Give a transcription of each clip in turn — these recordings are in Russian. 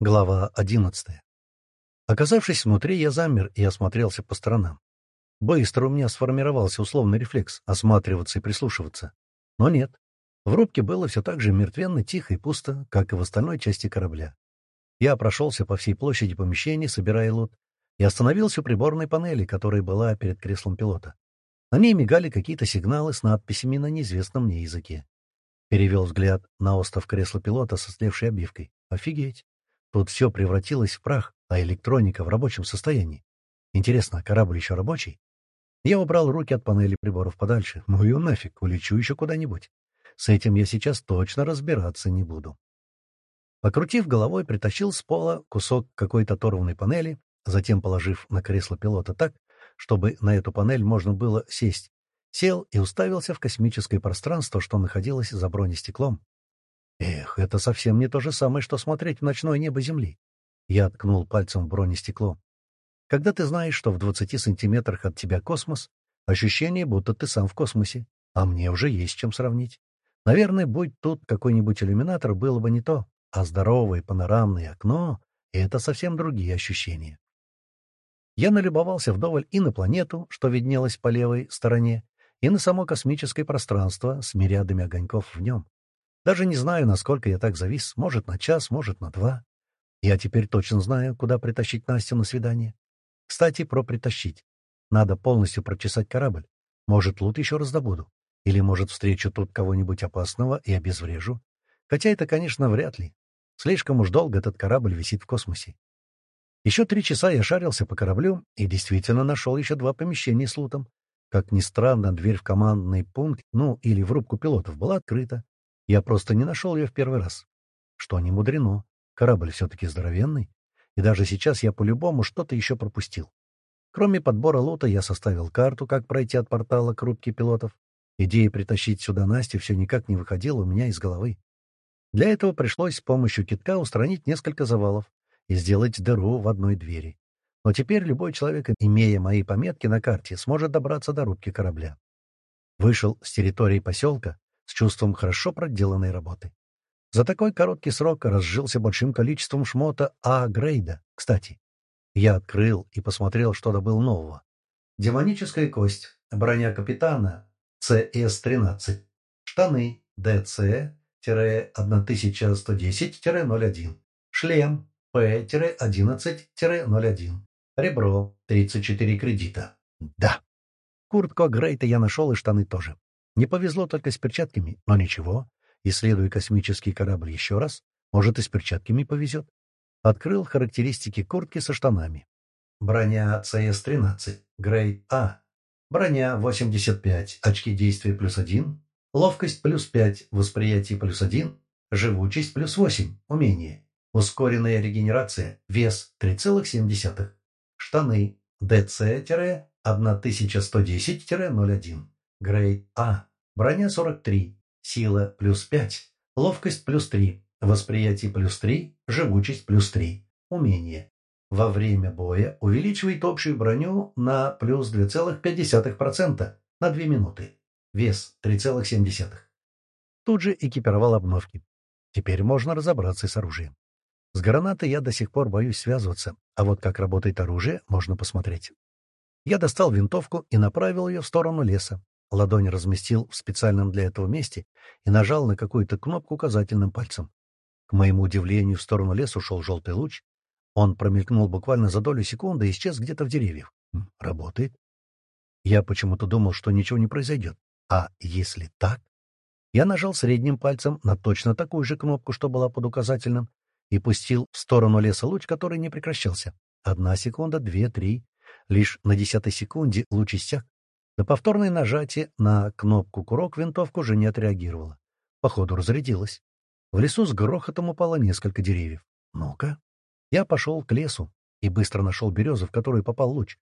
Глава одиннадцатая. Оказавшись внутри, я замер и осмотрелся по сторонам. Быстро у меня сформировался условный рефлекс — осматриваться и прислушиваться. Но нет. В рубке было все так же мертвенно, тихо и пусто, как и в остальной части корабля. Я прошелся по всей площади помещений, собирая лут, и остановился у приборной панели, которая была перед креслом пилота. На ней мигали какие-то сигналы с надписями на неизвестном мне языке. Перевел взгляд на остов кресла пилота со слевшей обивкой. Офигеть! Тут все превратилось в прах, а электроника в рабочем состоянии. Интересно, корабль еще рабочий? Я убрал руки от панели приборов подальше. Ну и нафиг, улечу еще куда-нибудь. С этим я сейчас точно разбираться не буду. Покрутив головой, притащил с пола кусок какой-то оторванной панели, затем положив на кресло пилота так, чтобы на эту панель можно было сесть, сел и уставился в космическое пространство, что находилось за бронестеклом. Эх, это совсем не то же самое, что смотреть в ночное небо Земли. Я ткнул пальцем в бронестекло. Когда ты знаешь, что в 20 сантиметрах от тебя космос, ощущение, будто ты сам в космосе, а мне уже есть чем сравнить. Наверное, будь тут какой-нибудь иллюминатор, было бы не то, а здоровое панорамное окно — это совсем другие ощущения. Я налюбовался вдоволь и на планету, что виднелось по левой стороне, и на само космическое пространство с мириадами огоньков в нем. Даже не знаю, насколько я так завис, может, на час, может, на два. Я теперь точно знаю, куда притащить Настю на свидание. Кстати, про притащить. Надо полностью прочесать корабль. Может, лут еще раздобуду. Или, может, встречу тут кого-нибудь опасного и обезврежу. Хотя это, конечно, вряд ли. Слишком уж долго этот корабль висит в космосе. Еще три часа я шарился по кораблю и действительно нашел еще два помещения с лутом. Как ни странно, дверь в командный пункт, ну, или в рубку пилотов, была открыта. Я просто не нашел ее в первый раз. Что не мудрено. Корабль все-таки здоровенный. И даже сейчас я по-любому что-то еще пропустил. Кроме подбора лота, я составил карту, как пройти от портала к рубке пилотов. Идея притащить сюда Настю все никак не выходила у меня из головы. Для этого пришлось с помощью китка устранить несколько завалов и сделать дыру в одной двери. Но теперь любой человек, имея мои пометки на карте, сможет добраться до рубки корабля. Вышел с территории поселка, с чувством хорошо проделанной работы. За такой короткий срок разжился большим количеством шмота А-грейда, кстати. Я открыл и посмотрел, что добыл нового. Демоническая кость, броня капитана ЦС-13, штаны ДЦ-1110-01, шлем П-11-01, ребро 34 кредита. Да. Куртку Грейта я нашел и штаны тоже. Не повезло только с перчатками, но ничего. Исследуя космический корабль еще раз, может, и с перчатками повезет. Открыл характеристики куртки со штанами. Броня ЦС-13, грейд А. Броня 85, очки действия плюс 1, ловкость плюс 5, восприятие плюс 1, живучесть плюс 8, умение. Ускоренная регенерация, вес 3,7. Штаны ДЦ-1110-01, грейд А. Броня 43. Сила плюс 5. Ловкость плюс 3. Восприятие плюс 3. Живучесть плюс 3. Умение. Во время боя увеличивает общую броню на плюс 2,5% на 2 минуты. Вес 3,7. Тут же экипировал обновки. Теперь можно разобраться с оружием. С гранатой я до сих пор боюсь связываться, а вот как работает оружие, можно посмотреть. Я достал винтовку и направил ее в сторону леса. Ладонь разместил в специальном для этого месте и нажал на какую-то кнопку указательным пальцем. К моему удивлению, в сторону леса ушел желтый луч. Он промелькнул буквально за долю секунды и исчез где-то в деревьях. Работает. Я почему-то думал, что ничего не произойдет. А если так? Я нажал средним пальцем на точно такую же кнопку, что была под указательным, и пустил в сторону леса луч, который не прекращался. Одна секунда, две, три. Лишь на десятой секунде луч иссяк. На повторное нажатие на кнопку курок винтовка уже не отреагировала. Походу, разрядилась. В лесу с грохотом упало несколько деревьев. Ну-ка. Я пошел к лесу и быстро нашел березу, в которую попал луч.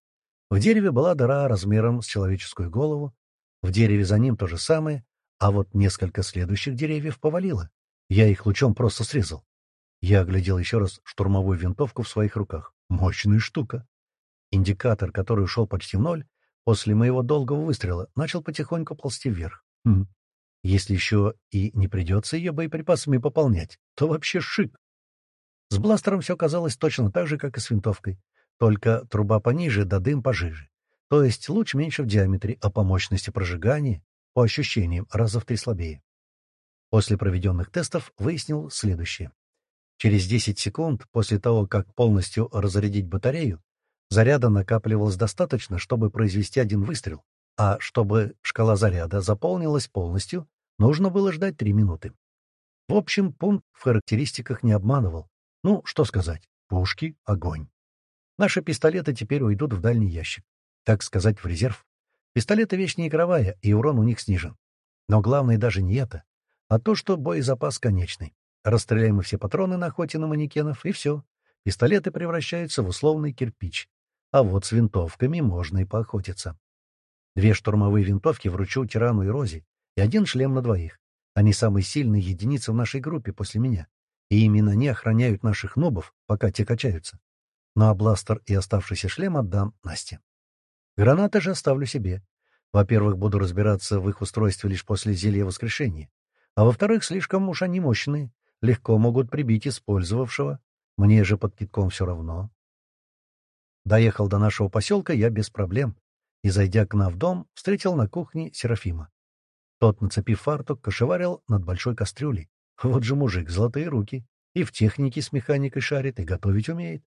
В дереве была дыра размером с человеческую голову. В дереве за ним то же самое, а вот несколько следующих деревьев повалило. Я их лучом просто срезал. Я оглядел еще раз штурмовую винтовку в своих руках. Мощная штука. Индикатор, который ушел почти в ноль, после моего долгого выстрела начал потихоньку ползти вверх. Хм. Если еще и не придется ее боеприпасами пополнять, то вообще шик. С бластером все казалось точно так же, как и с винтовкой. Только труба пониже, да дым пожиже. То есть луч меньше в диаметре, а по мощности прожигания, по ощущениям, раза в три слабее. После проведенных тестов выяснил следующее. Через 10 секунд после того, как полностью разрядить батарею, заряда накапливалось достаточно, чтобы произвести один выстрел, а чтобы шкала заряда заполнилась полностью, нужно было ждать 3 минуты. В общем, пункт в характеристиках не обманывал. Ну, что сказать, пушки — огонь. Наши пистолеты теперь уйдут в дальний ящик. Так сказать, в резерв. Пистолеты — вещь не игровая, и урон у них снижен. Но главное даже не это, а то, что боезапас конечный. Расстреляем мы все патроны на охоте на манекенов, и все. Пистолеты превращаются в условный кирпич. А вот с винтовками можно и поохотиться. Две штурмовые винтовки вручу Тирану и Розе, и один шлем на двоих. Они самые сильные единицы в нашей группе после меня. И именно они охраняют наших нобов, пока те качаются. Ну а бластер и оставшийся шлем отдам Насте. Гранаты же оставлю себе. Во-первых, буду разбираться в их устройстве лишь после зелья воскрешения. А во-вторых, слишком уж они мощные, легко могут прибить использовавшего. Мне же под китком все равно. Доехал до нашего поселка я без проблем, и, зайдя к нам в дом, встретил на кухне Серафима. Тот, нацепив фартук, кошеварил над большой кастрюлей. Вот же мужик, золотые руки. И в технике с механикой шарит, и готовить умеет.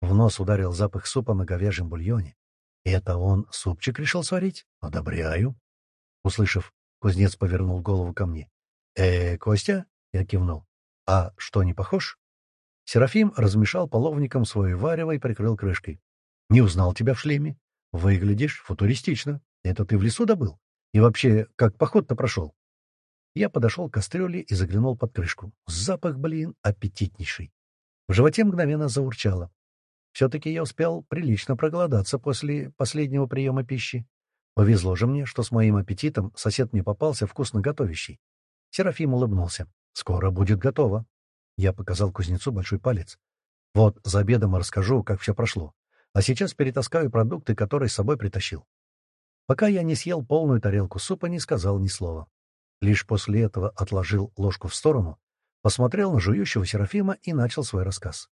В нос ударил запах супа на говяжьем бульоне. Это он супчик решил сварить? Одобряю. Услышав, кузнец повернул голову ко мне. «Э, Костя?» — я кивнул. «А что, не похож?» Серафим размешал половником свое варево и прикрыл крышкой. «Не узнал тебя в шлеме. Выглядишь футуристично. Это ты в лесу добыл? И вообще, как поход-то прошел?» Я подошел к кастрюле и заглянул под крышку. Запах, блин, аппетитнейший. В животе мгновенно заурчало. Все-таки я успел прилично проголодаться после последнего приема пищи. Повезло же мне, что с моим аппетитом сосед мне попался вкусно готовящий. Серафим улыбнулся. «Скоро будет готово». Я показал кузнецу большой палец. «Вот, за обедом расскажу, как все прошло. А сейчас перетаскаю продукты, которые с собой притащил». Пока я не съел полную тарелку супа, не сказал ни слова. Лишь после этого отложил ложку в сторону, посмотрел на жующего Серафима и начал свой рассказ.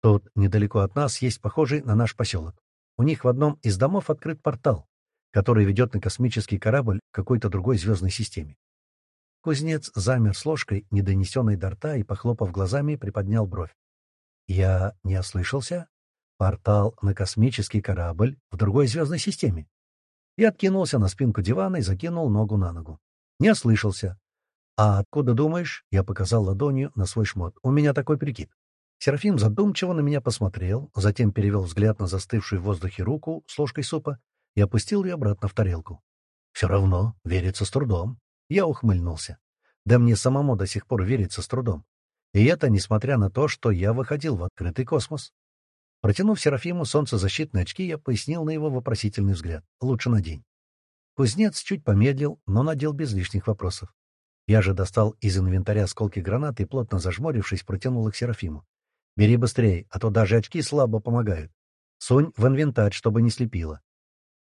Тут, недалеко от нас, есть похожий на наш поселок. У них в одном из домов открыт портал, который ведет на космический корабль какой-то другой звездной системе. Кузнец замер с ложкой, недонесенной до рта, и, похлопав глазами, приподнял бровь. «Я не ослышался? Портал на космический корабль в другой звездной системе?» Я откинулся на спинку дивана и закинул ногу на ногу. «Не ослышался. А откуда думаешь?» — я показал ладонью на свой шмот. «У меня такой прикид». Серафим задумчиво на меня посмотрел, затем перевел взгляд на застывшую в воздухе руку с ложкой супа и опустил ее обратно в тарелку. «Все равно верится с трудом. Я ухмыльнулся. Да мне самому до сих пор верится с трудом. И это несмотря на то, что я выходил в открытый космос. Протянув Серафиму солнцезащитные очки, я пояснил на его вопросительный взгляд. Лучше надень. Кузнец чуть помедлил, но надел без лишних вопросов. Я же достал из инвентаря осколки гранаты и, плотно зажмурившись, протянул их Серафиму. «Бери быстрее, а то даже очки слабо помогают. Сунь в инвентарь, чтобы не слепило».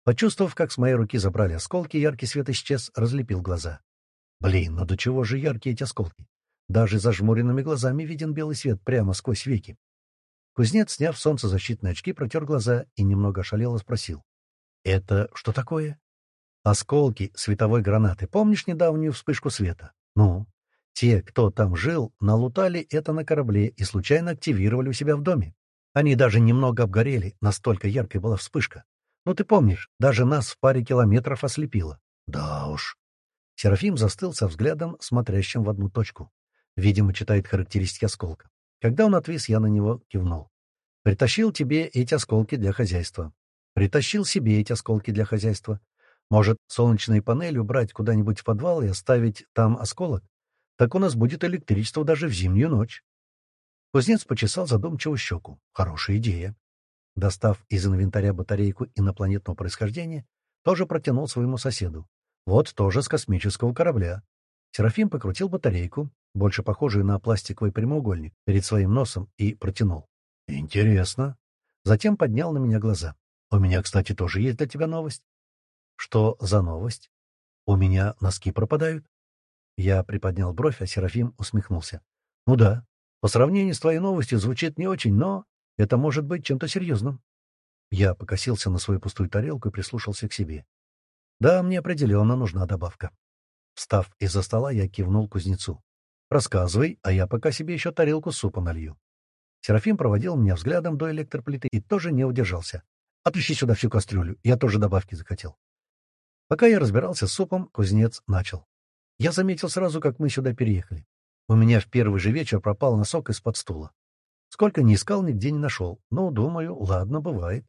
Почувствовав, как с моей руки забрали осколки, яркий свет исчез, разлепил глаза. Блин, ну до чего же яркие эти осколки? Даже зажмуренными глазами виден белый свет прямо сквозь веки. Кузнец, сняв солнцезащитные очки, протер глаза и немного ошалело спросил. «Это что такое?» «Осколки световой гранаты. Помнишь недавнюю вспышку света?» «Ну?» «Те, кто там жил, налутали это на корабле и случайно активировали у себя в доме. Они даже немного обгорели, настолько яркой была вспышка. Ну ты помнишь, даже нас в паре километров ослепило». «Да уж», Серафим застыл со взглядом, смотрящим в одну точку. Видимо, читает характеристики осколка. Когда он отвис, я на него кивнул. «Притащил тебе эти осколки для хозяйства. Притащил себе эти осколки для хозяйства. Может, солнечные панели убрать куда-нибудь в подвал и оставить там осколок? Так у нас будет электричество даже в зимнюю ночь». Кузнец почесал задумчиво щеку. Хорошая идея. Достав из инвентаря батарейку инопланетного происхождения, тоже протянул своему соседу. Вот тоже с космического корабля. Серафим покрутил батарейку, больше похожую на пластиковый прямоугольник, перед своим носом и протянул. «Интересно». Затем поднял на меня глаза. «У меня, кстати, тоже есть для тебя новость». «Что за новость?» «У меня носки пропадают». Я приподнял бровь, а Серафим усмехнулся. «Ну да, По сравнению с твоей новостью звучит не очень, но это может быть чем-то серьезным. Я покосился на свою пустую тарелку и прислушался к себе. Да, мне определенно нужна добавка. Встав из-за стола, я кивнул кузнецу. «Рассказывай, а я пока себе еще тарелку супа налью». Серафим проводил меня взглядом до электроплиты и тоже не удержался. «Отыщи сюда всю кастрюлю, я тоже добавки захотел». Пока я разбирался с супом, кузнец начал. Я заметил сразу, как мы сюда переехали. У меня в первый же вечер пропал носок из-под стула. Сколько ни искал, нигде не нашел. Ну, думаю, ладно, бывает.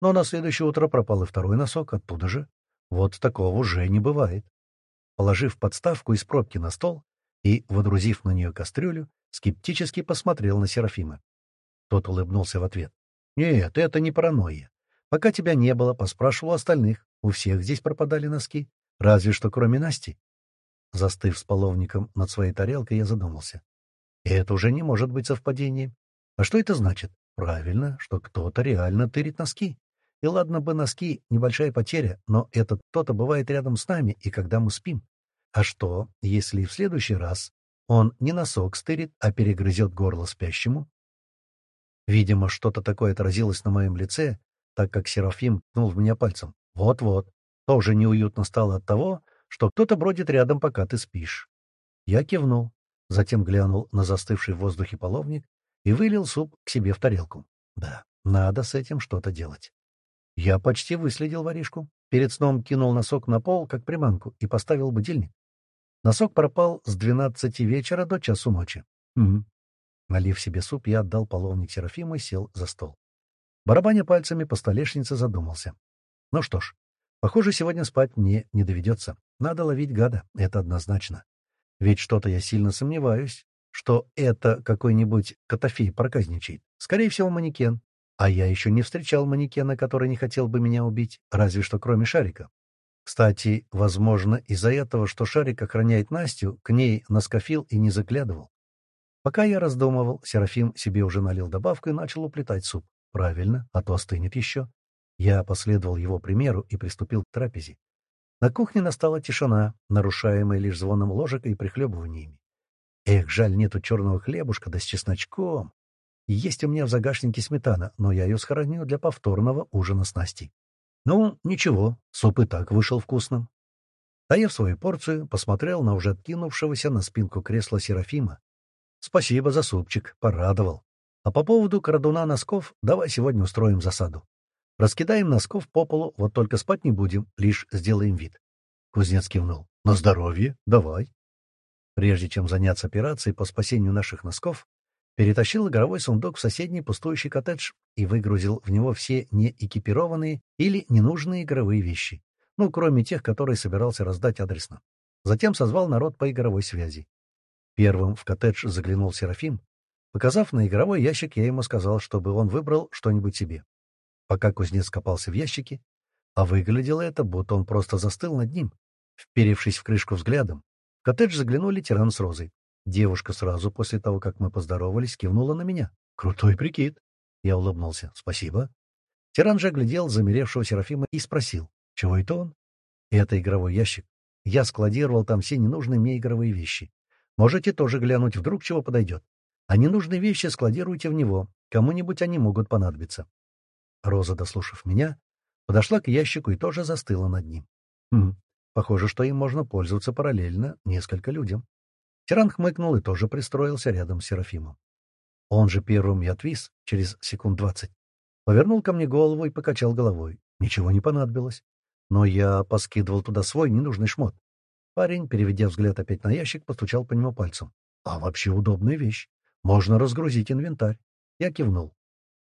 Но на следующее утро пропал и второй носок оттуда же. Вот такого уже не бывает. Положив подставку из пробки на стол и, водрузив на нее кастрюлю, скептически посмотрел на Серафима. Тот улыбнулся в ответ. «Нет, это не паранойя. Пока тебя не было, поспрашивал остальных. У всех здесь пропадали носки. Разве что кроме Насти. Застыв с половником над своей тарелкой, я задумался. это уже не может быть совпадением. А что это значит? Правильно, что кто-то реально тырит носки. И ладно бы носки — небольшая потеря, но этот кто-то бывает рядом с нами, и когда мы спим. А что, если в следующий раз он не носок стырит, а перегрызет горло спящему? Видимо, что-то такое отразилось на моем лице, так как Серафим ткнул в меня пальцем. Вот-вот. Тоже неуютно стало от того, что кто-то бродит рядом, пока ты спишь. Я кивнул, затем глянул на застывший в воздухе половник и вылил суп к себе в тарелку. Да, надо с этим что-то делать. Я почти выследил воришку. Перед сном кинул носок на пол, как приманку, и поставил будильник. Носок пропал с двенадцати вечера до часу ночи. Угу. Налив себе суп, я отдал половник Серафиму и сел за стол. Барабаня пальцами по столешнице задумался. Ну что ж, похоже, сегодня спать мне не доведется. Надо ловить гада, это однозначно. Ведь что-то я сильно сомневаюсь, что это какой-нибудь котофей проказничает. Скорее всего, манекен. А я еще не встречал манекена, который не хотел бы меня убить, разве что кроме Шарика. Кстати, возможно, из-за этого, что Шарик охраняет Настю, к ней наскофил и не заглядывал. Пока я раздумывал, Серафим себе уже налил добавку и начал уплетать суп. Правильно, а то остынет еще. Я последовал его примеру и приступил к трапезе. На кухне настала тишина, нарушаемая лишь звоном ложек и прихлебываниями. Эх, жаль, нету черного хлебушка, да с чесночком. Есть у меня в загашнике сметана, но я ее сохраню для повторного ужина с Настей. Ну, ничего, суп и так вышел вкусным. Доев свою порцию, посмотрел на уже откинувшегося на спинку кресла Серафима. Спасибо за супчик, порадовал. А по поводу крадуна носков, давай сегодня устроим засаду. Раскидаем носков по полу, вот только спать не будем, лишь сделаем вид. Кузнец кивнул. На здоровье, давай. Прежде чем заняться операцией по спасению наших носков, перетащил игровой сундук в соседний пустующий коттедж и выгрузил в него все неэкипированные или ненужные игровые вещи, ну, кроме тех, которые собирался раздать адресно. Затем созвал народ по игровой связи. Первым в коттедж заглянул Серафим. Показав на игровой ящик, я ему сказал, чтобы он выбрал что-нибудь себе пока кузнец копался в ящике, а выглядело это, будто он просто застыл над ним, вперевшись в крышку взглядом. В коттедж заглянули тиран с розой. Девушка сразу после того, как мы поздоровались, кивнула на меня. «Крутой прикид!» Я улыбнулся. «Спасибо». Тиран же оглядел замеревшего Серафима и спросил, чего это он? «Это игровой ящик. Я складировал там все ненужные мне игровые вещи. Можете тоже глянуть, вдруг чего подойдет. А ненужные вещи складируйте в него. Кому-нибудь они могут понадобиться. Роза, дослушав меня, подошла к ящику и тоже застыла над ним. Хм, похоже, что им можно пользоваться параллельно несколько людям. Тиран хмыкнул и тоже пристроился рядом с Серафимом. Он же первым и отвис через секунд двадцать. Повернул ко мне голову и покачал головой. Ничего не понадобилось. Но я поскидывал туда свой ненужный шмот. Парень, переведя взгляд опять на ящик, постучал по нему пальцем. А вообще удобная вещь. Можно разгрузить инвентарь. Я кивнул.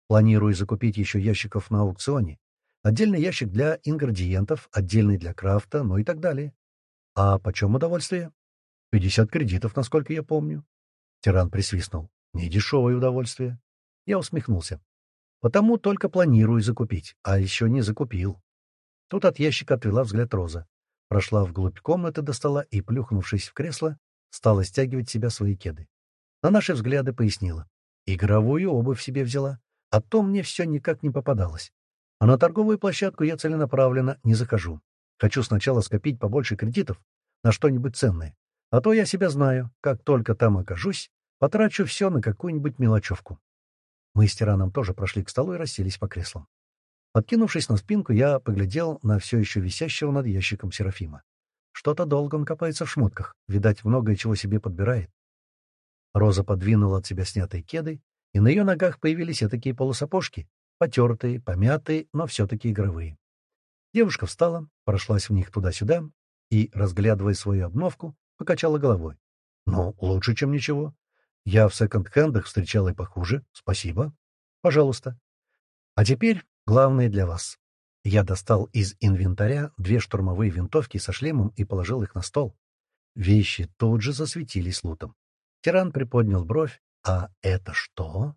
Планирую закупить еще ящиков на аукционе. Отдельный ящик для ингредиентов, отдельный для крафта, ну и так далее. А почем удовольствие? Пятьдесят кредитов, насколько я помню. Тиран присвистнул. Не дешевое удовольствие. Я усмехнулся. Потому только планирую закупить, а еще не закупил. Тут от ящика отвела взгляд Роза. Прошла вглубь комнаты до стола и, плюхнувшись в кресло, стала стягивать себя свои кеды. На наши взгляды пояснила. Игровую обувь себе взяла. А то мне все никак не попадалось. А на торговую площадку я целенаправленно не захожу. Хочу сначала скопить побольше кредитов на что-нибудь ценное. А то я себя знаю, как только там окажусь, Потрачу все на какую-нибудь мелочевку. Мы с тираном тоже прошли к столу и расселись по креслам. Откинувшись на спинку, я поглядел на все еще висящего над ящиком Серафима. Что-то долго он копается в шмотках, видать, многое чего себе подбирает. Роза подвинула от себя снятые кеды, и на ее ногах появились и такие полусапожки, потертые, помятые, но все-таки игровые. Девушка встала, прошлась в них туда-сюда и, разглядывая свою обновку, покачала головой. «Ну, лучше, чем ничего. Я в секонд-хендах встречал и похуже. Спасибо. Пожалуйста. А теперь Главное для вас. Я достал из инвентаря две штурмовые винтовки со шлемом и положил их на стол. Вещи тут же засветились лутом. Тиран приподнял бровь. «А это что?»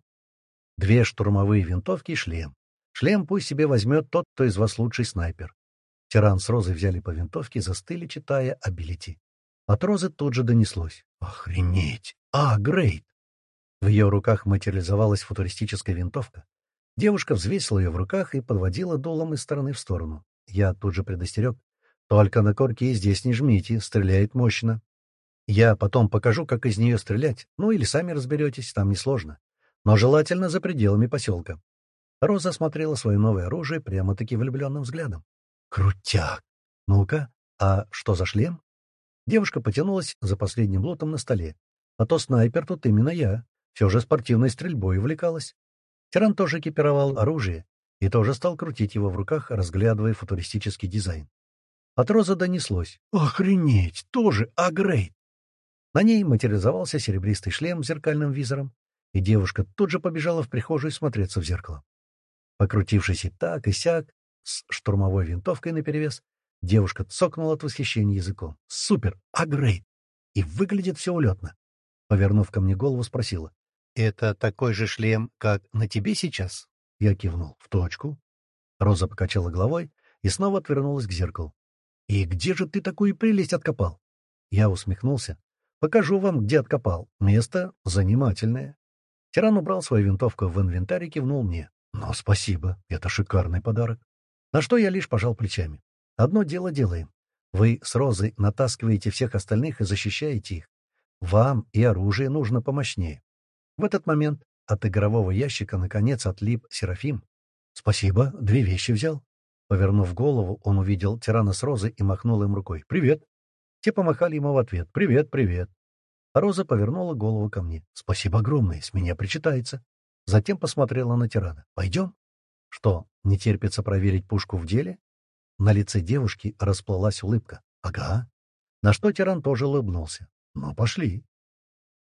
«Две штурмовые винтовки и шлем. Шлем пусть себе возьмет тот, кто из вас лучший снайпер». Тиран с Розой взяли по винтовке и застыли, читая абилити. От Розы тут же донеслось. «Охренеть! А, Грейт!» В ее руках материализовалась футуристическая винтовка. Девушка взвесила ее в руках и подводила дулом из стороны в сторону. Я тут же предостерег. «Только на корке здесь не жмите, стреляет мощно. Я потом покажу, как из нее стрелять, ну или сами разберетесь, там несложно. Но желательно за пределами поселка». Роза смотрела свое новое оружие прямо-таки влюбленным взглядом. «Крутяк! Ну-ка, а что за шлем?» Девушка потянулась за последним лотом на столе. «А то снайпер тут именно я. Все же спортивной стрельбой увлекалась. Тиран тоже экипировал оружие и тоже стал крутить его в руках, разглядывая футуристический дизайн. От Роза донеслось. «Охренеть! Тоже агрейд!» На ней материализовался серебристый шлем с зеркальным визором, и девушка тут же побежала в прихожую смотреться в зеркало. Покрутившись и так, и сяк, с штурмовой винтовкой наперевес, девушка цокнула от восхищения языком. «Супер! Агрейд!» И выглядит все улетно. Повернув ко мне голову, спросила. «Это такой же шлем, как на тебе сейчас?» Я кивнул. «В точку». Роза покачала головой и снова отвернулась к зеркалу. «И где же ты такую прелесть откопал?» Я усмехнулся. «Покажу вам, где откопал. Место занимательное». Тиран убрал свою винтовку в инвентарь и кивнул мне. «Ну, спасибо. Это шикарный подарок». На что я лишь пожал плечами. «Одно дело делаем. Вы с Розой натаскиваете всех остальных и защищаете их. Вам и оружие нужно помощнее. В этот момент от игрового ящика наконец отлип Серафим. «Спасибо, две вещи взял». Повернув голову, он увидел тирана с Розой и махнул им рукой. «Привет!» Те помахали ему в ответ. «Привет, привет!» А Роза повернула голову ко мне. «Спасибо огромное, с меня причитается». Затем посмотрела на тирана. «Пойдем?» «Что, не терпится проверить пушку в деле?» На лице девушки расплылась улыбка. «Ага». На что тиран тоже улыбнулся. «Ну, пошли».